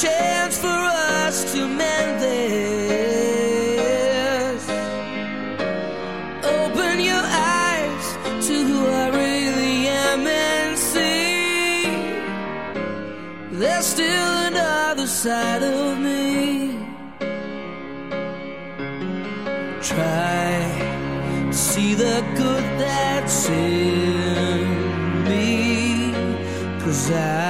chance for us to mend this. Open your eyes to who I really am and see. There's still another side of me. Try to see the good that's in me. Cause I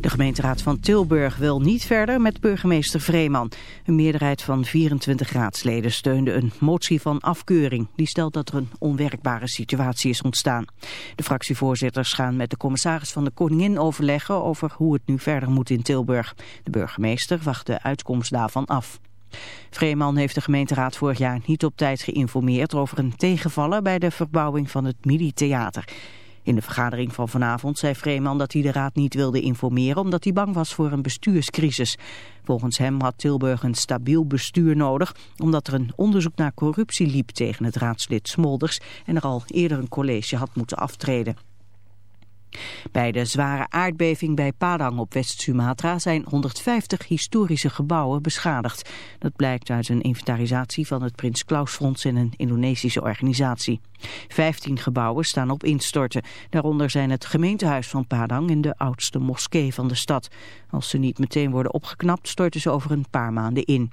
De gemeenteraad van Tilburg wil niet verder met burgemeester Vreeman. Een meerderheid van 24 raadsleden steunde een motie van afkeuring. Die stelt dat er een onwerkbare situatie is ontstaan. De fractievoorzitters gaan met de commissaris van de Koningin overleggen over hoe het nu verder moet in Tilburg. De burgemeester wacht de uitkomst daarvan af. Vreeman heeft de gemeenteraad vorig jaar niet op tijd geïnformeerd over een tegenvaller bij de verbouwing van het Midi-theater. In de vergadering van vanavond zei Vreeman dat hij de raad niet wilde informeren omdat hij bang was voor een bestuurscrisis. Volgens hem had Tilburg een stabiel bestuur nodig omdat er een onderzoek naar corruptie liep tegen het raadslid Smolders en er al eerder een college had moeten aftreden. Bij de zware aardbeving bij Padang op West-Sumatra zijn 150 historische gebouwen beschadigd. Dat blijkt uit een inventarisatie van het Prins Klaus Fonds en een Indonesische organisatie. 15 gebouwen staan op instorten. Daaronder zijn het gemeentehuis van Padang en de oudste moskee van de stad. Als ze niet meteen worden opgeknapt storten ze over een paar maanden in.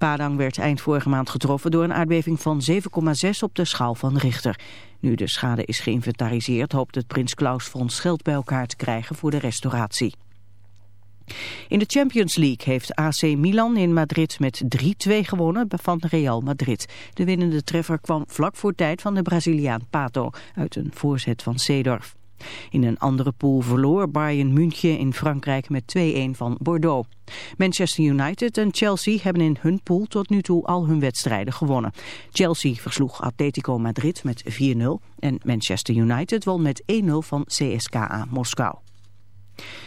Padang werd eind vorige maand getroffen door een aardbeving van 7,6 op de schaal van Richter. Nu de schade is geïnventariseerd hoopt het Prins Klaus Fonds geld bij elkaar te krijgen voor de restauratie. In de Champions League heeft AC Milan in Madrid met 3-2 gewonnen van Real Madrid. De winnende treffer kwam vlak voor tijd van de Braziliaan Pato uit een voorzet van Seedorf. In een andere pool verloor Bayern München in Frankrijk met 2-1 van Bordeaux. Manchester United en Chelsea hebben in hun pool tot nu toe al hun wedstrijden gewonnen. Chelsea versloeg Atletico Madrid met 4-0 en Manchester United won met 1-0 van CSKA Moskou.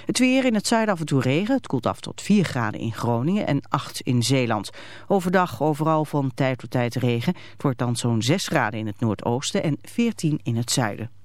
Het weer in het zuiden af en toe regen. Het koelt af tot 4 graden in Groningen en 8 in Zeeland. Overdag overal van tijd tot tijd regen. Het wordt dan zo'n 6 graden in het noordoosten en 14 in het zuiden.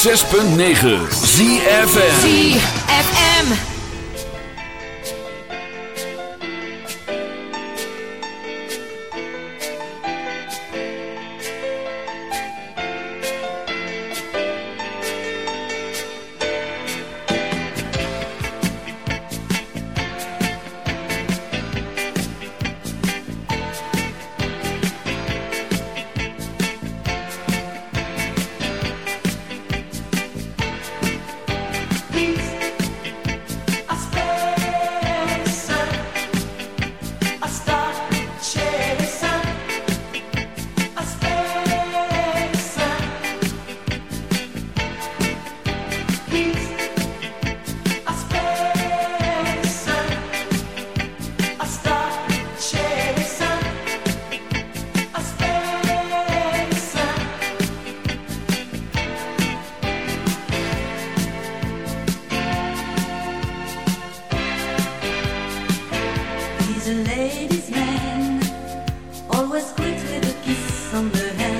106.9 ZFN From the head.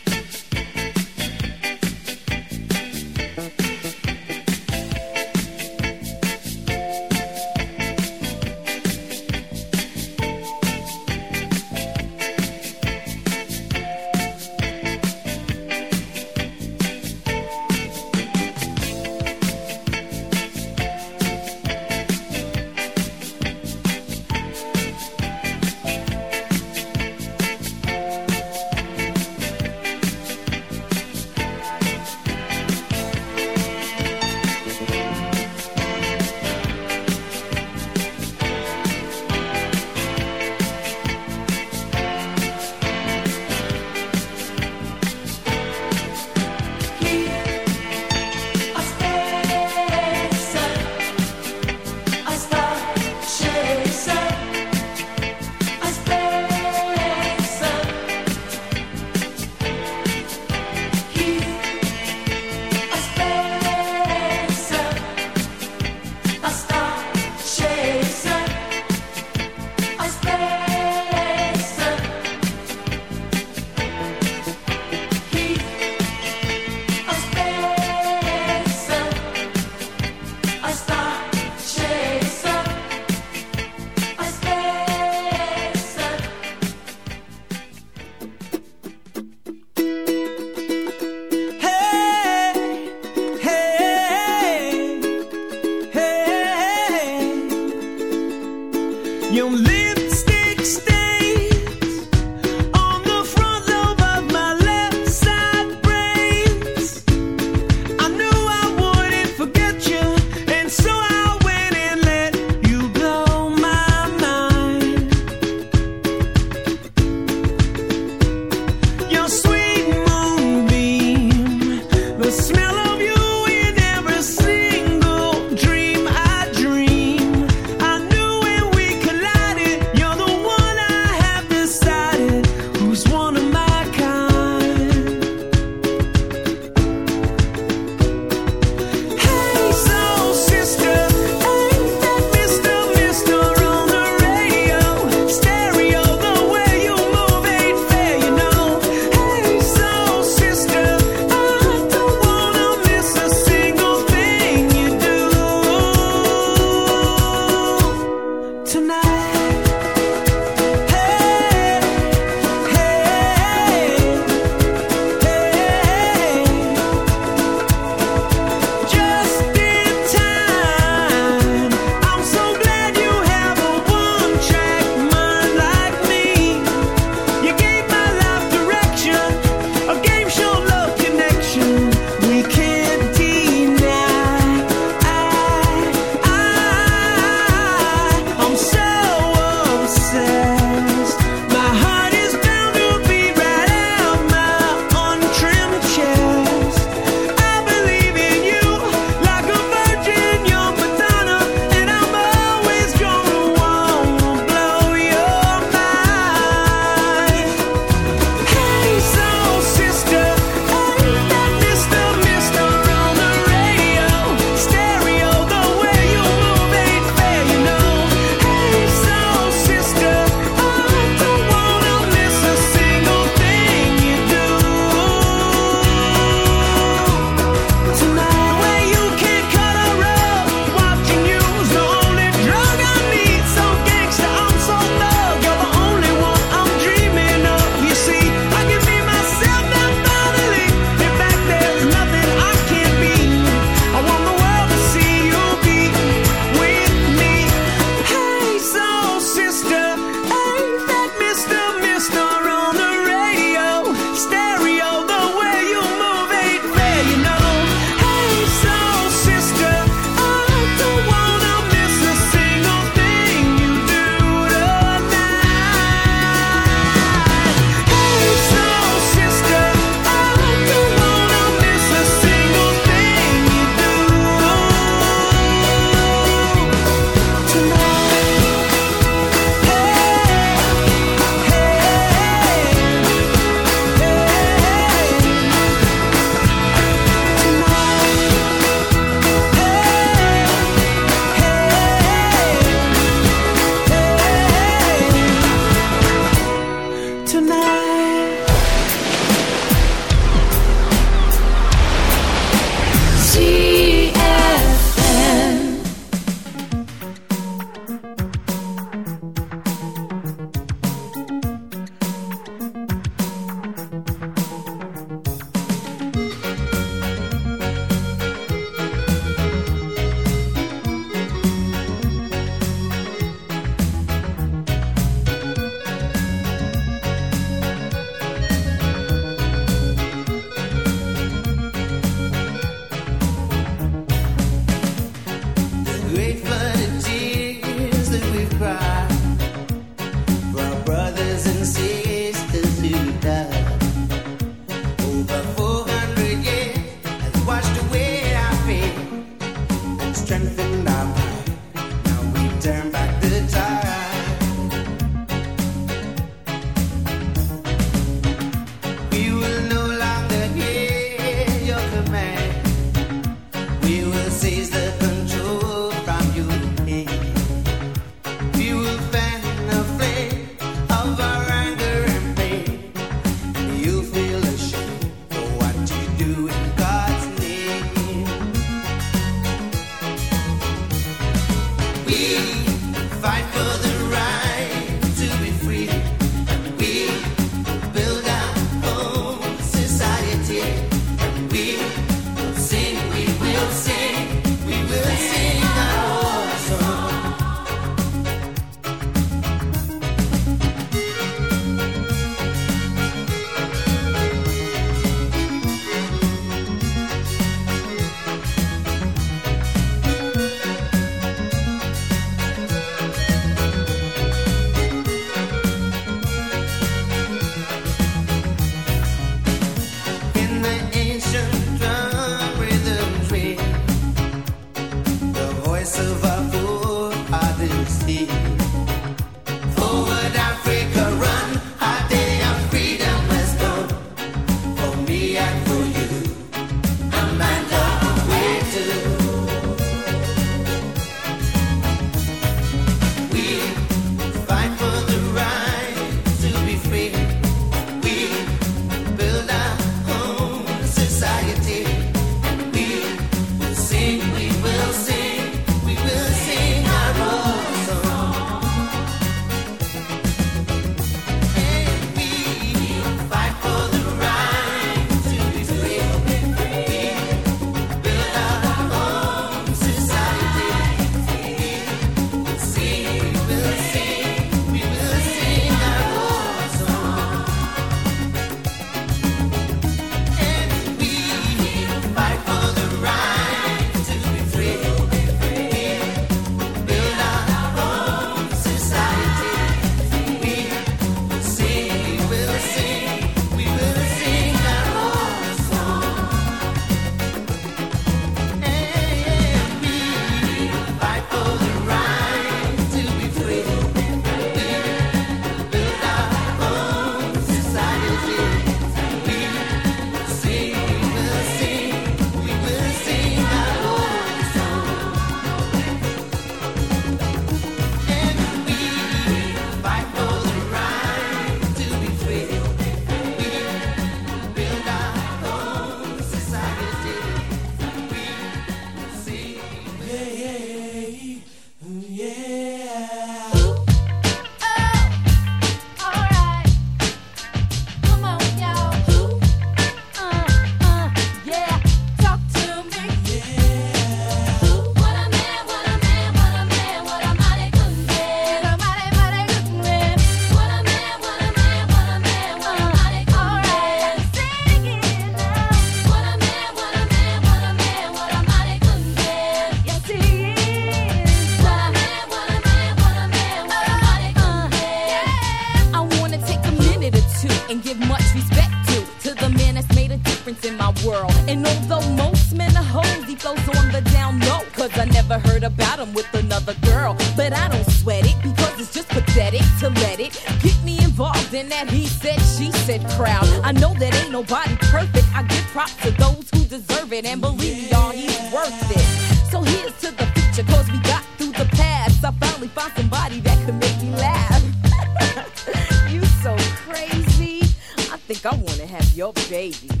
I wanna have your baby.